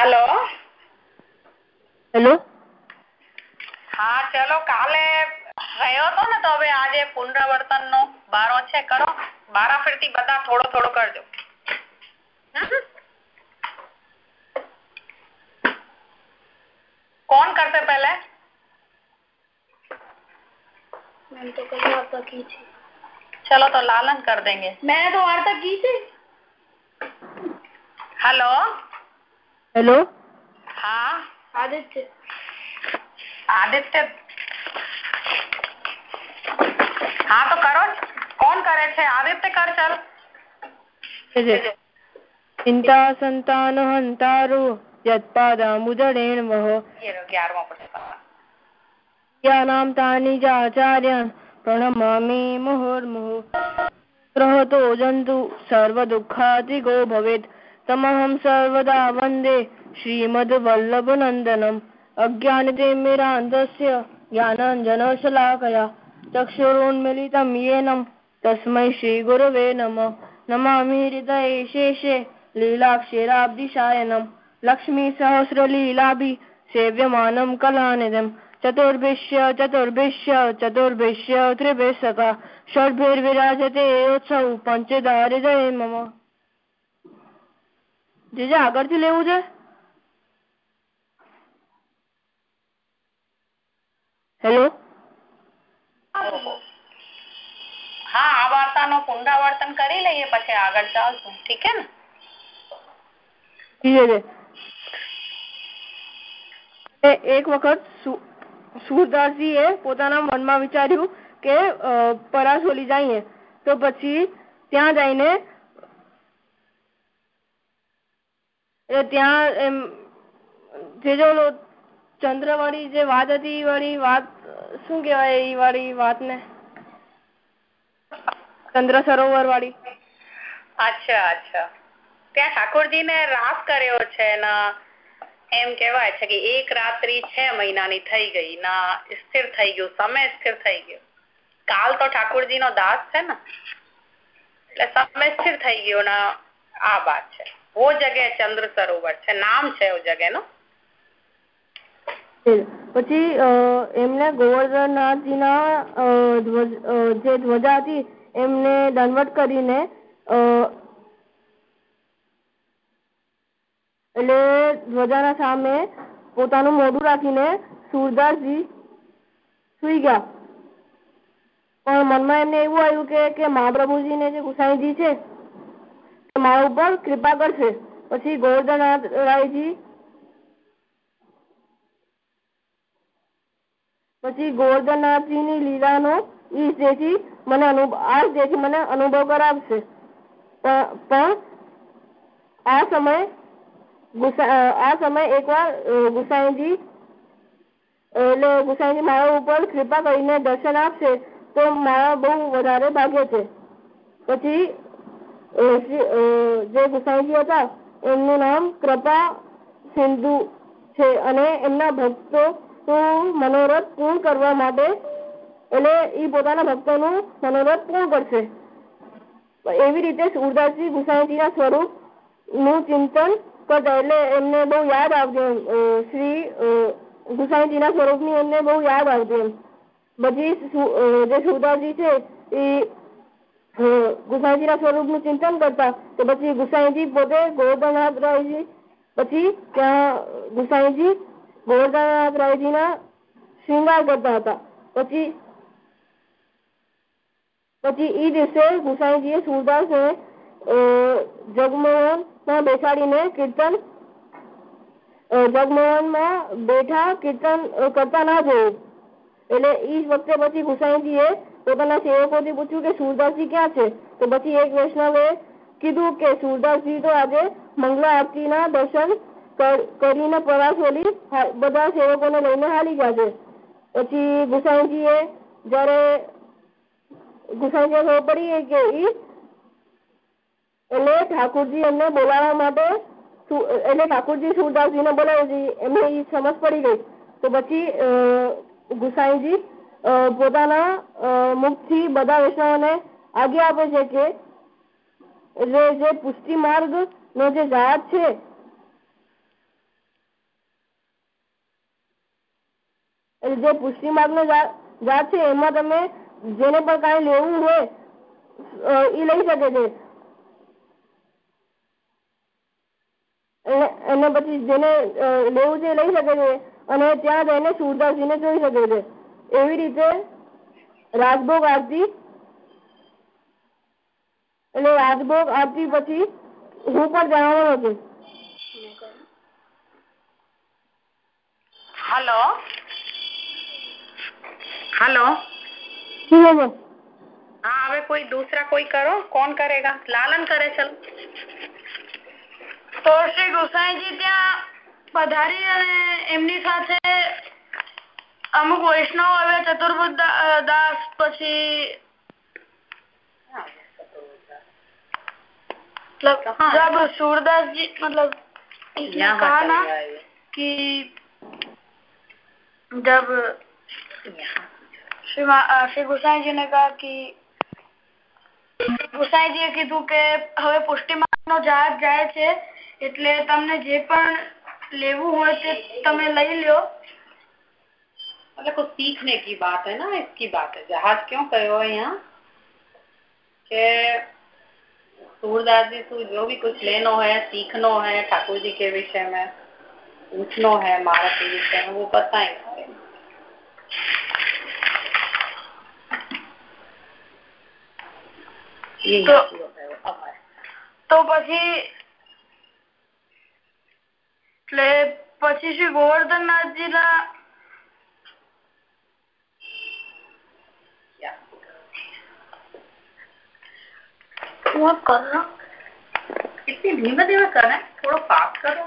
Hello hello હા ચલો કાલે ગયો હતો ને તો હવે આજે પુનરાવર્તન નો બારો છે કરો બારા ફેરથી બધા થોડો થોડો કરજો कौन करते पहले मैंने तो कल वार्ता की थी चलो तो लालन कर देंगे मैंने तो वार्ता की थी हेलो હેલો? હા. આદિત્ય. આદિત્ય. હા તો કરો કોણ કરે છે? આદિત્ય કર ચલ. ચિંતા સંતાન હંતારું યત્પાદામુદરેણ વહો. યાનામ તાની જાચાર્ય પ્રણમામી મુહુર્મુહુ. ગ્રહતો જંતુ સર્વ દુઃખાતિગો ભવેત. तमहम सर्वदा वंदे श्रीमद्वल्लभनन्दनम्। ज्ञानंजन शलाकया चक्षुरोन्मिलितं येनम तस्मै श्रीगुरवे नमः। नमामि हृदये शेषे लीलाक्षेराब्धिशायनं लक्ष्मीसहस्रलीलाभि सेव्यमानं कलानिधं चतुर्भिश्य चतुर्भिश्य चतुर्भिश्य त्रिभिः सखा। षड्भिर्विराजते उत्सव पञ्चधारिदये मम। જે જે આગળથી લેવું છે? હેલો? હા આ વાર્તાનું પુનરાવર્તન કરી લઈએ પછી આગળ ચાલશું. ઠીક હે ને? ધીરે ધીરે એક વખત સુરદાસજી એ પોતાના મનમાં વિચાર્યું કે પરાસોલી જઈએ. તો પછી ત્યાં જઈને ત્યાં એમ, જે જો ચંદ્ર વાળી જે વાત હતી વાળી વાત, શું કેવાય એ વાળી વાત ને ચંદ્ર સરોવર વાળી. અચ્છા અચ્છા. ત્યાં ઠાકોરજી ને રાસ કર્યો છે એમ કેવાય છે કે એક રાત્રિ છ મહિનાની થઈ ગઈ, ના સ્થિર થઈ ગયું, સમય સ્થિર થઈ ગયો. કાલ તો ઠાકોરજી નો દાસ છે ને, એટલે સમય સ્થિર થઈ ગયો ના આ વાત છે. वो જગ્યા ચંદ્ર સરોવર છે. નામ છે वो જગ્યા નું પછી એમને ગોવર્ધનનાથજી ના જે ધ્વજા હતી, એમને દંડવત કરીને એટલે ધ્વજાના સામે પોતાનું મોઢું રાખીને સુરદાસજી સુઈ ગયા. પણ મનમાં એમને એવું આવ્યું કે મહાપ્રભુજી ને જે ગુસાઈજી છે મારા ઉપર કૃપા કરશે. પછી ગોવર્ધન રાયજી, પછી ગોવર્ધનનાથજી ની લીલાનો ઈ મને આ જેથી મને અનુભવ કરાવશે. પણ આ સમય આ સમય એકવાર ગુસાઈજી, એટલે ગુસાઈજી મારા ઉપર કૃપા કરીને દર્શન આપશે, તો મારા બહુ વધારે ભાગ્ય છે. પછી જે ગુસાઈજી હતા, એમનું નામ કૃપા સિંધુ છે અને એમના ભક્તો મનોરથ પૂર્ણ કરવા માટે એટલે એ પોતાના ભક્તોનું મનોરથ પૂર્ણ કરશે. એવી રીતે સુરદાસજી ગુસાઈજીના સ્વરૂપનું ચિંતન કરતા એટલે એમને બહુ યાદ આવતું શ્રી ગુસાઈજીના સ્વરૂપની એમને બહુ યાદ આવતી એમ. બધી જે સુરદાસજી છે એ ગુસાઈજીના સ્વરૂપનું ચિંતન કરતા, તો પછી ગુસાઈજી પોતે ગોવર્ધનનાથ રાયજી, પછી ત્યાં ગુસાઈજી ગોવર્ધનનાથ રાયજીના શૃંગાર કરતા હતા. પછી પછી ઈ દિવસે ગુસાઈજીએ સુરદાસને જગમોહનમાં બેસાડીને કીર્તન જગમોહનમાં બેઠા કીર્તન કરતા ના જોયું. એટલે ઈ વખતે પછી ગુસાઈજીએ પોતાના સેવકોથી પૂછ્યું કે, સુરદાસજી ક્યાં છે? તો પછી એક વૈષ્ણવે કીધું કે, સુરદાસજી તો આજે મંગલા આરતીના દર્શન કરીને પરાસોલી બધા સેવકોને લઈને હાલી ગયા છે. પછી ગુસાઈજીએ જયારે, ગુસાઈજીએ ખબર પડી કે ઈ એટલે ઠાકોરજી એમને બોલાવવા માટે એટલે ઠાકોરજી સુરદાસજીને બોલાવે એમને ઈ સમજ પડી ગઈ. તો પછી ગુસાઈજી પોતાના મુખથી બધા વૈષ્ણવોને આજ્ઞા આપે છે કે એટલે જે પુષ્ટિ માર્ગ નો જે જાત છે જે પુષ્ટિ માર્ગ નો જાત છે, એમાં તમે જેને પણ કઈ લેવું હોય એ લઈ શકે છે. અને પછી જેને લેવું છે લઈ શકે છે. અને ત્યાં જઈને સુરદાસજીને જોઈ શકે છે. એવી રીતે રાજભોગ આરતી એટલે રાજભોગ આરતી પછી હું પણ જણાવવાનો છું हेलो हेलो શું છે हाँ હવે કોઈ दूसरा कोई करो कौन करेगा लालन करे चलो તો શ્રી ગોસાઈજી ત્યાં પધારી અને એમની સાથે અમુક વૈષ્ણવ આવે ચતુર્બુદ્ધ દા- દાસ પછી मतलब हाँ। जब सूरदास जी मतलब इसने यहाँ कहा ना चले आए। कि जब શ્રી મા- અ, શ્રી ગુસાઈજી ને કહા કે ગુસાઈજીએ કીધું કે હવે પુષ્ટિમાર્ગનો જહાજ જાય છે એટલે તમને જે પણ લેવું હોય તે તમે લઈ લ્યો मतलब कुछ सीखने की बात है ना इसकी बात है जहाज क्यों कहो है यहाँ के सूरदास जी को जो भी कुछ लेनो है सीखनो है ठाकुर जी के विषय में पूछनो है महाराज के विषय में वो बताएंगे ये तो- यहाँ पूरा कहो, अब आए। તો પછી એટલે પછી શ્રી ગોવર્ધનનાથજીના હું આ કર રહા હું. इतनी धीमे धीमे करे थोड़ा फास्ट करो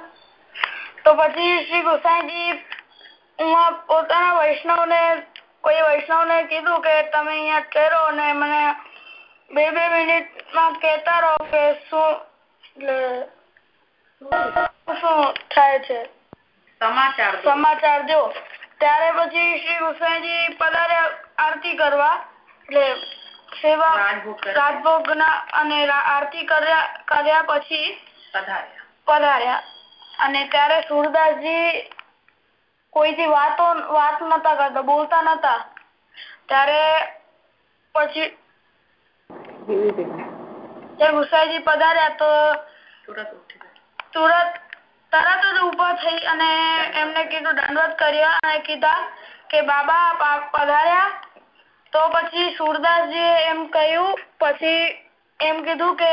તો પછી શ્રી ગોસાઈજી હું પોતાના વૈષ્ણવને કોઈ વૈષ્ણવને કીધું કે તમે અહીંયા ઠેરો અને મને બે બે મિનિટમાં કહેતા રહો કે શું એટલે શું થાય છે समाचार दो સમાચાર દો ત્યારે પછી શ્રી ગોસાઈજી પધાર્યા આરતી કરવા એટલે સેવા રાજભોગ અને આરતી કર્યા કર્યા પછી પધાર્યા. પધાર્યા. અને ત્યારે સુરદાસજી કોઈથી વાતો વાત નતા કરતા બોલતા નતા. ત્યારે પછી જે ગુસાઈજી પધાર્યા તો તુરંત. તુરત તરત જ ઊભા થઈ અને એમને કીધું દંડવત કર્યા. અને કીધા કે બાબા પધાર્યા. તો પછી સુરદાસજીએ એમ કહ્યું, પછી એમ કીધું કે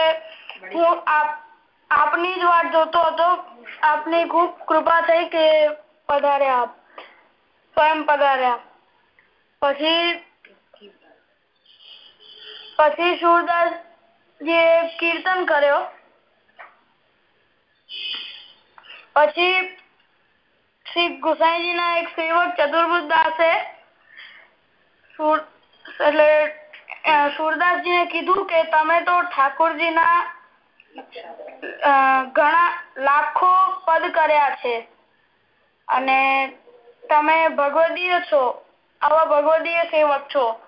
હું આપ, આપની જ વાટ જોતો હતો, આપની ખૂબ કૃપા થઈ કે પધાર્યા આપ, સ્વયં પધાર્યા. પછી પછી જે કીર્તન કર્યો. પછી શ્રી ગુસાઈજી ના એક સેવક ચતુર્ભુજ દાસે એટલે અ, સુરદાસજીને કીધું કે તમે તો ઠાકોરજીના અ, ઘણા લાખો પદ કર્યા છે. અને તમે ભગવદીય છો આવા ભગવદીય સેવક છો.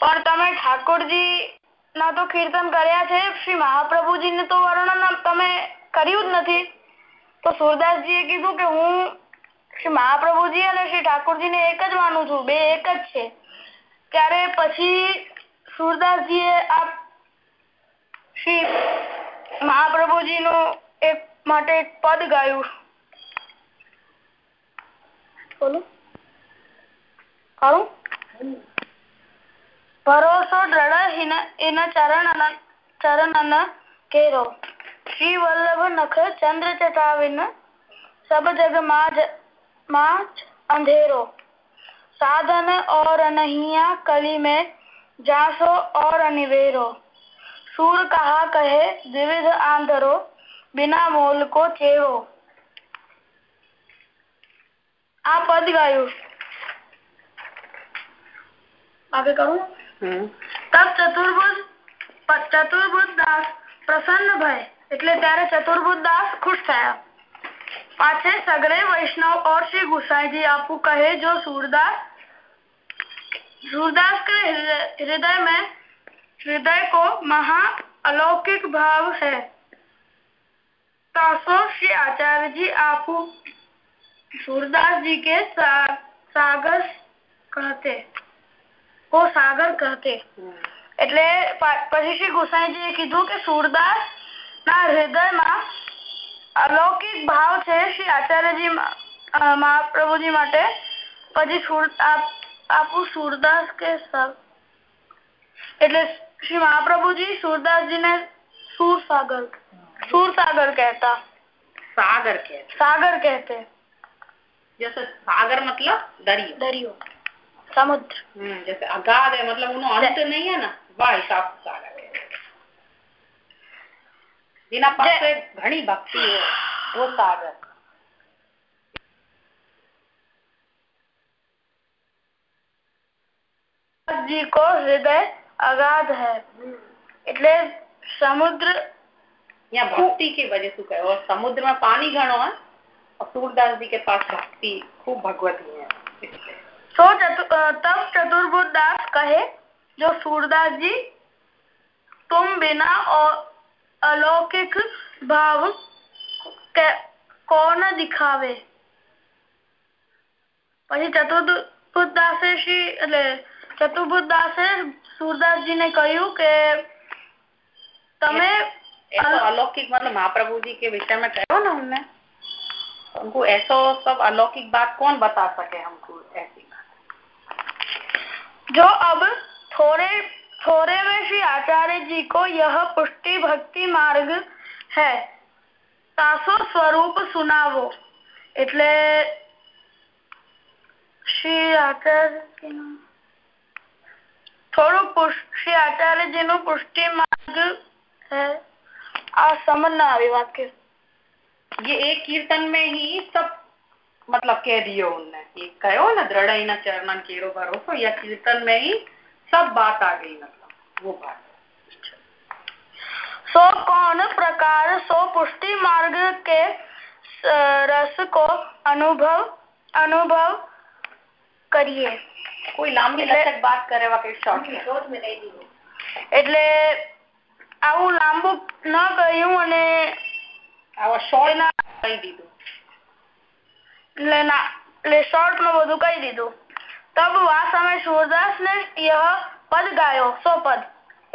પણ તમે ઠાકોરજી ના તો કીર્તન કર્યા છે શ્રી મહાપ્રભુજી ને તો વર્ણન તમે કર્યું જ નથી. તો સુરદાસજીએ કીધું કે હું શ્રી મહાપ્રભુજી અને શ્રી ઠાકોરજી ને એક જ માનું છું બે એક જ છે. ત્યારે પછી સુરદાસજી એ શ્રી મહાપ્રભુજી નું એક માટે એક પદ ગાયું. બોલો. કહું ભરોસો દ્રઢ એના ચરણ ચરણ શ્રી વલ્લભ નખ ચંદ્ર ચટાવીન, સબ જગમાં અંધેરો. साधन और नहिया कली में जासो और अनिवेरो सूर कहा कहे द्विविध आंधरो बिना मोल को चेरो આ પદ ગાયું આગળ કહું હમ. તબ ચતુર્ભુજ પ- ચતુર્ભુજ દાસ પ્રસન્ન ભય એટલે ત્યારે ચતુર્ભુજ દાસ ખુશ થયા पाछे सगड़े वैष्णव और श्री गुसाई जी आपको कहे जो सूरदास सूरदास के हृदय हृदय में हृदय को महा अलौकिक भाव है तासो श्री आचार्य जी आपको सूरदास जी के सा, सागर કહતે કો સાગર કહતે એટલે પછી શ્રી ગુસાઈજીએ કીધું કે સુરદાસ ના હૃદયમાં અલૌકિક ભાવ છે શ્રી આચાર્યજી મહાપ્રભુજી માટે પછી સુર આપું સુરદાસ કે એટલે શ્રી મહાપ્રભુજી સુરદાસજી ને सूर सागर सूर सागर कहता सागर कहते सागर कहते जैसे सागर मतलब दरियो दरियो समुद्र हम्म जैसे अगाध है मतलब उन्हों अंत नहीं है ना वह हिसाब सागर कहते जिना પાસે ઘણી ભક્તિ હોય वो सागर जी को हृदय अगाध है એટલે समुद्र यहाँ भक्ति की वजह से कहे और समुद्र में पानी घणो है और सूरदास जी के पास भक्ति खूब भगवती है तो तब चतुर्भुज दास कहे जो सूरदास जी तुम बिना और अलौकिक भाव कौन दिखावे પછી ચતુર્ભુજ દાસે શ્રી એટલે ચતુર્ભુજ દાસે सूरदास ने કહ્યું કે તમે ऐसा अलौकिक मतलब महाप्रभु जी के विषय में कहो ना उनने उनको ऐसा सब अलौकिक बात कौन बता सके हमको ऐसी जो अब थोड़े थोड़े में श्री आचार्य जी को यह पुष्टि भक्ति मार्ग है तासो स्वरूप सुनावो એટલે શ્રી આચાર્ય થોડું શ્રી આચાર્યજી નું પુષ્ટિ માર્ગ है आ समझ ना आवी वाक्य ये एक कीर्तन में ही सब मतलब कह दियो उनने ये कहो ना दृढ़ न चरणन केरो भरोसो या कीर्तन में ही सब बात आ गई मतलब वो बात सो कौन प्रकार सो पुष्टि मार्ग के रस को अनुभव अनुभव करिए કોઈ લાંબી લચક વાત કરે વા કઈ શોર્ટ શોર્ટ में કહી દીધું એટલે આવું લાંબુ ન કહ્યું અને આવા શોર્ટ કહી દીધું એટલે ના એટલે શોર્ટ માં બધું કહી દીધું તબ વાસ અમે સૂરદાસ ને યહ પદ ગાયો. સો પદ?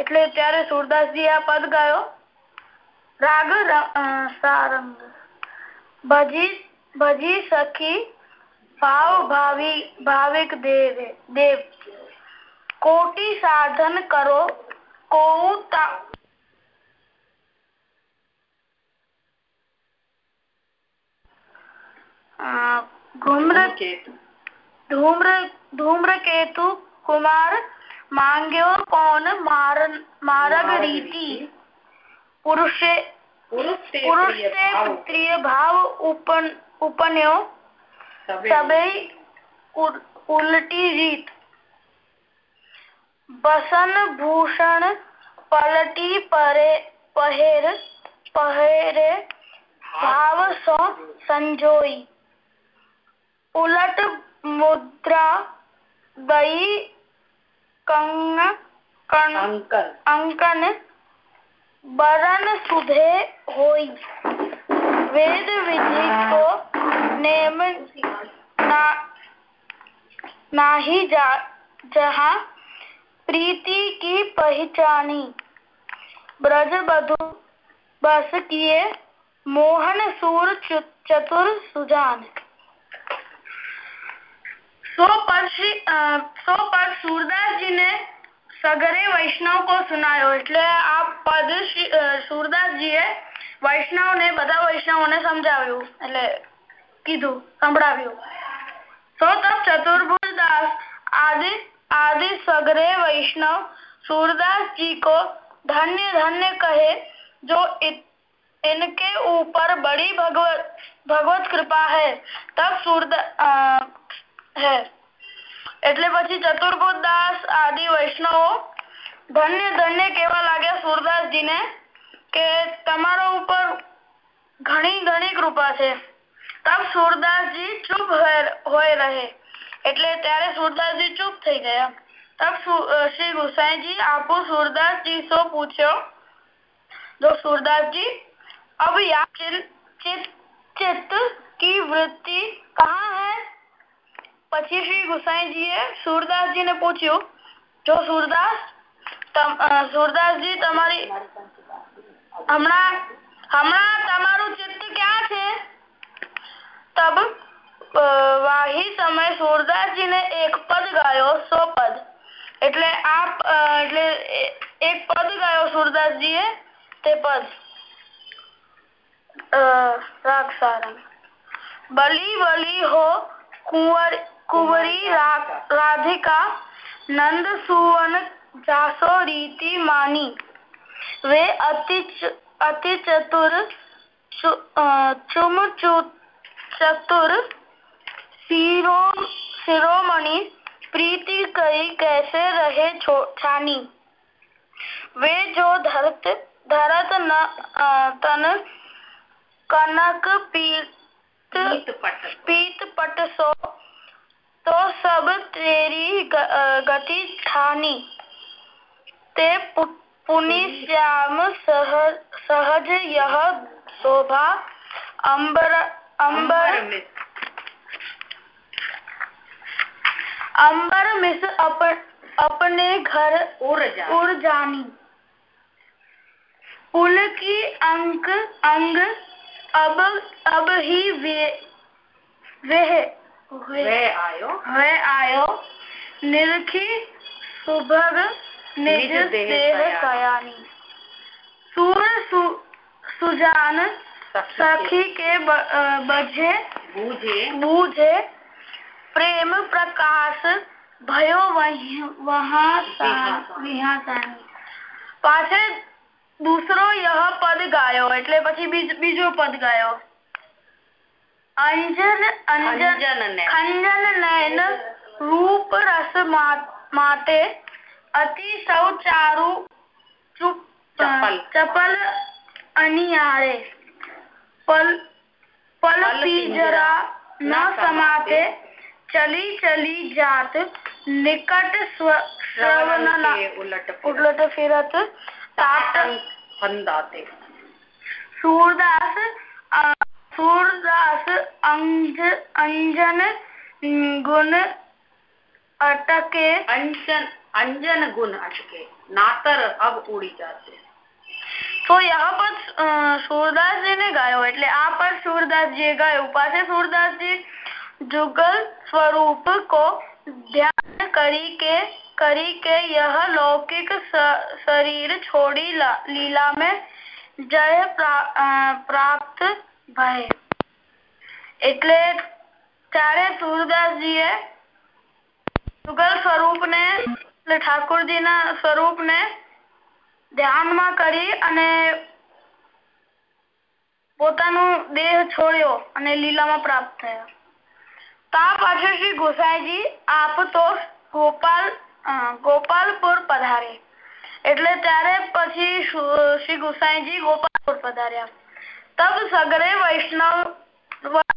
એટલે ત્યારે સૂરદાસજી આ પદ ગાયો. રાગ સારંગ. ભજી ભજી સખી, ભાવ, ભાવી, ભાવિક દેવે, દેવ. કોટી સાધન કરો, કોઉ ઘુમર धूम्र धूम्र केतु कुमार मांग्यो कौन मार मारग रीति पुरुषे पुरुषे प्रिय भाव। उपन उपन्यो। सबे। उल्टी रीत बसन भूषण पलटी परे पहेर पहेरे भाव सो संजोई। उलट मुद्रा दई कंग कण अंकन। अंकन बरन सुधे होई। वेद विधि को नेम ना नाही जा जहाँ प्रीति की पहचानी। ब्रज बधु बस किए मोहन सूर चतुर सुजान। सो पर श्री सो पर सूरदास जी ने સગરે વૈષ્ણવ કો સુનાયો એટલે આ પદ સુરદાસજીએ વૈષ્ણવ ને બધા વૈષ્ણવો ને સમજાવ્યું એટલે કીધું સંભળાવ્યું તો તબ ચતુર્ભુજ દાસ आदि आदि सगरे वैष्णव सूरदास जी को धन्य धन्य कहे जो इत, इनके ऊपर बड़ी भगवत भगवत कृपा है तब सूरदा હે. એટલે પછી ચતુર્ભુજ દાસ આદિ વૈષ્ણવો ધન્ય ધન્ય કહેવા લાગ્યા સૂરદાસજી ને કે તમારા ઉપર ઘણી ઘણી કૃપા છે. તબ સૂરદાસજી ચૂપ હોય રહે. એટલે ત્યારે સૂરદાસજી ચૂપ થઈ ગયા. તબ શ્રી ગુસાઈજી આપો સૂરદાસજી સો પૂછ્યો. જો સૂરદાસજી अब या चित चित की वृत्ति પછી શ્રી ગુસાઈજીએ સુરદાસજીને પૂછ્યું, જો સુરદાસ સુરદાસજી તમારી હમણાં હમણાં તમારું ચિત્ત ક્યાં છે? તબ વાહી સમય સુરદાસજીને એક પદ ગાયો, સો પદ. એટલે આપ એટલે એક પદ ગાયો સુરદાસજીએ, તે પદ. રાગ સારંગ. બલી બલી હો, કુંવર कुबरी रा, राधिका नंद सुवन जासो रीति मानी। वे अति अति चतुर चु, चुम चु, चतुर सिरो शिरोमणि प्रीति कई कैसे रहे छानी। वे जो धरत धरत न तन कनक पीत पीत पट सो तो सब तेरी गति ठानी। ते पुनि श्याम सहज, यह शोभा अंबर अंबर अंबर मिस अपन अपने घर उड़ उड़ जानी। पुल की अंक अंग अब अब ही वे, वे वे आयो। निरखी सुभग निज देह सूर सु, सुजान सखी के ब, बजे बूझे बूझे। प्रेम प्रकाश भयो वहाँ दूसरो यह पद गायो એટલે પછી बीजो पद गायो। અંજન અંજન ખંજન રૂપ રસ માટે અતિ સૌ ચારુ ચપલ ચપલ અનિયારે પલ પલ પીજરા ન સમાતે ચલી ચલી જાત નિકટ શ્રવણ ફેરત સૂરદાસ सूरदास अंज अंजन गुण अटके અંજન અંજન ગુણ અટકે નાતર અબ ઉડી જાતે તો यह પદ અ, सूरदासजी ने गायो એટલે આ પદ सूरदासजी ગાયો પાછે सूरदासजी जुगल स्वरूप को ध्यान करी के करी के यह लौकिक स- शरीर छोड़ी ला- लीला में जय प्रा- અ, પ્રાપ્ત ભય એટલે ત્યારે સુરદાસજીએ યુગલ સ્વરૂપને, એટલે ઠાકોરજીના સ્વરૂપને ધ્યાનમાં કરી અને પોતાનો દેહ છોડ્યો અને લીલામાં પ્રાપ્ત થયા. તા પાછળ શ્રી ગોસાઈજી આપ તો ગોપાલ ગોપાલપુર પધારે. એટલે ત્યારે પછી શ્રી ગોસાઈજી ગોપાલપુર પધાર્યા. तब सगरे वैष्णव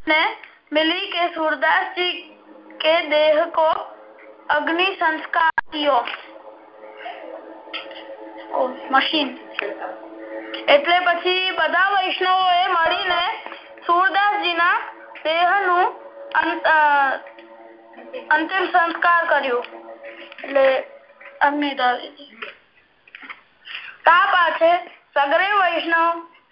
ने मिली के सूरदास जी के देह को अग्नि संस्कार कियो ઓ, મશીન એટલે પછી બધા વૈષ્ણવોએ મળીને સુરદાસજીના દેહનું અં- અ, અંતિમ સંસ્કાર કર્યું એટલે અગ્નિદાહ વિધિ તા પાછે સગરે વૈષ્ણવ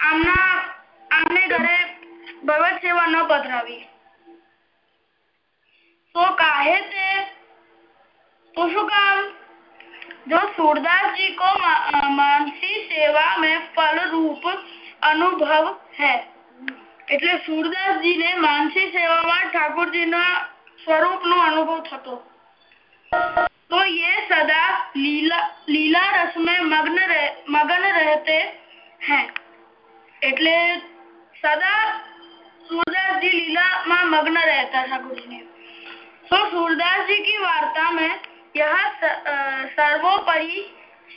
આમના जी को માનસી સેવા મેં ફલ રૂપ અનુભવ હૈ. એટલે સૂરદાસજી ને માનસી સેવામાં ઠાકોરજીના સ્વરૂપ અનુભવ થતો. તો એ સદા લીલા લીલા રસ મેં મગ્ન રહે, મગન રહેતે હૈ. એટલે સદા सूरदासजी લીલામાં મગ્ન રહેતા ઠાકોરજીને सो सूरदास जी की वार्ता में यह स- अ, सर्वोपरि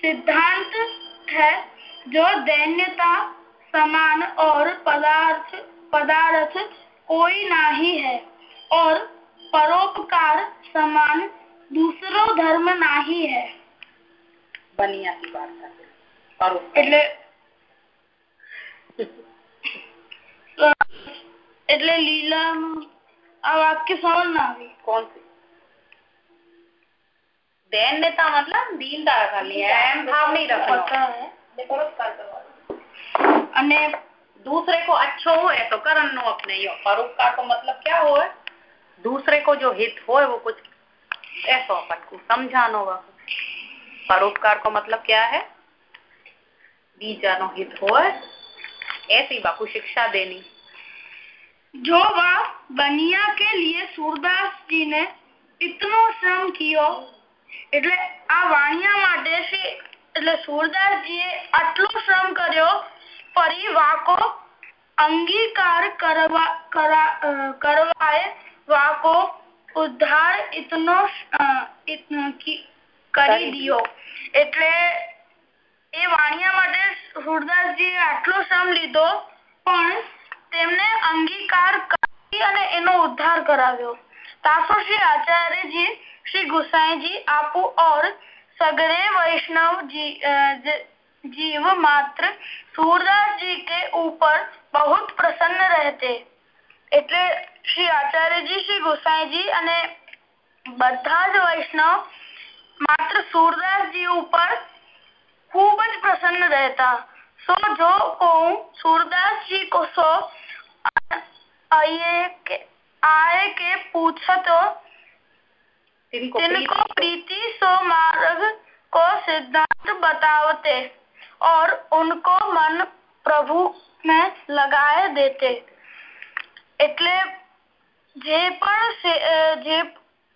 सिद्धांत है जो दैन्यता समान और पदार्थ पदार्थ कोई नहीं है और परोपकार समान दूसरो धर्म नहीं है બનિયાની વાર્તા પરોપકાર. એટલે અ, એટલે લીલાનું આ વાક્ય સમજ ના આવી कौन सी दैन्यता मतलब दीनता रखनी है अहम भाव नहीं रखना પતા હે. અને दूसरे को अच्छो होए तो करन नो अपने यो परोपकार को मतलब क्या होए दूसरे को जो हित होए वो कुछ ऐसो अपन को समझानो वा परोपकार को मतलब क्या है बीजानो हित होए ऐसी बाकू शिक्षा देनी जो वह बनिया के लिए सूरदास जी ने इतनो श्रम कियो એટલે આ વાણિયા માટે શ્રી એટલે સૂરદાસજીએ આટલો શ્રમ કર્યો ફરી વાકો અંગીકાર કરવા કરા અ, કરવાય વાકો ઉદ્ધાર ઇતનો અ, ઇતનો કી- કરી દિયો એટલે એ વાણિયા માટે સૂરદાસજીએ આટલો શ્રમ લીધો પણ તેમને અંગીકાર કરી અને એનો ઉદ્ધાર કરાવ્યો तासो श्री आचार्य जी श्री गुसाई जी आपू और सगरे वैष्णव जी अ, ज- जीव मात्र सूरदास जी के ऊपर बहुत प्रसन्न रहते એટલે શ્રી આચાર્યજી શ્રી ગોસાઈજી અને બધા જ વૈષ્ણવ માત્ર सूरदासजी ઉપર ખૂબ જ પ્રસન્ન રહેતા સો જો કહું सूरदासजी को सो आइए के आए के पूछा तो तिनको तिनको प्रीति सो मार्ग को सिद्धांत बतावते और उनको मन प्रभु में लगाए देते એટલે જે પણ સે- અ, જે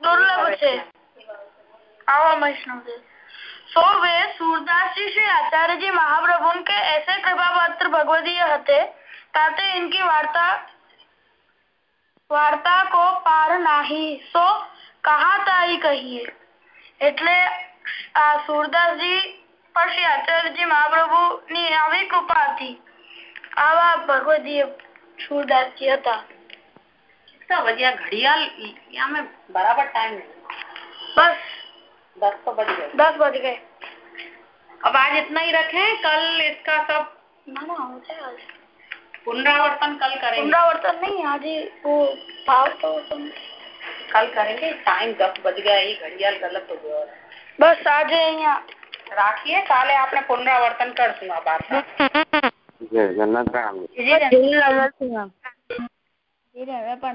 દુર્લભ છે આવા વૈષ્ણવ છે सो वे सूरदास जी श्री आचार्य जी महाप्रभु के ऐसे कृपा पात्र भगवदीय हते ताते इनकी वार्ता વાર્તા કો પાર નાહી સો કહા તાઈ કહીએ એટલે આ સુરદાસજી પર શ્રી આચાર્યજી મહાપ્રભુ ની આવી કૃપા હતી આવા ભગવદીય સુરદાસજી હતા कितना बजिया घड़ियाल यहाँ में बराबर टाइम नहीं बस। दस तो बज गए। दस बज गए। अब आज इतना ही रखें कल इसका सब माना हो जाए आज। पुनरावर्तन कल करेंगे। पुनरावर्तन नहीं आज वो भाव तो कल करेंगे। टाइम दस बज गया ये घड़ियाल गलत हो गया। बस आज यहाँ। રાખીએ काले आपने पुनरावर्तन कर આ બાત જય જન્નત રામ જય જન્નત રામ 有点热不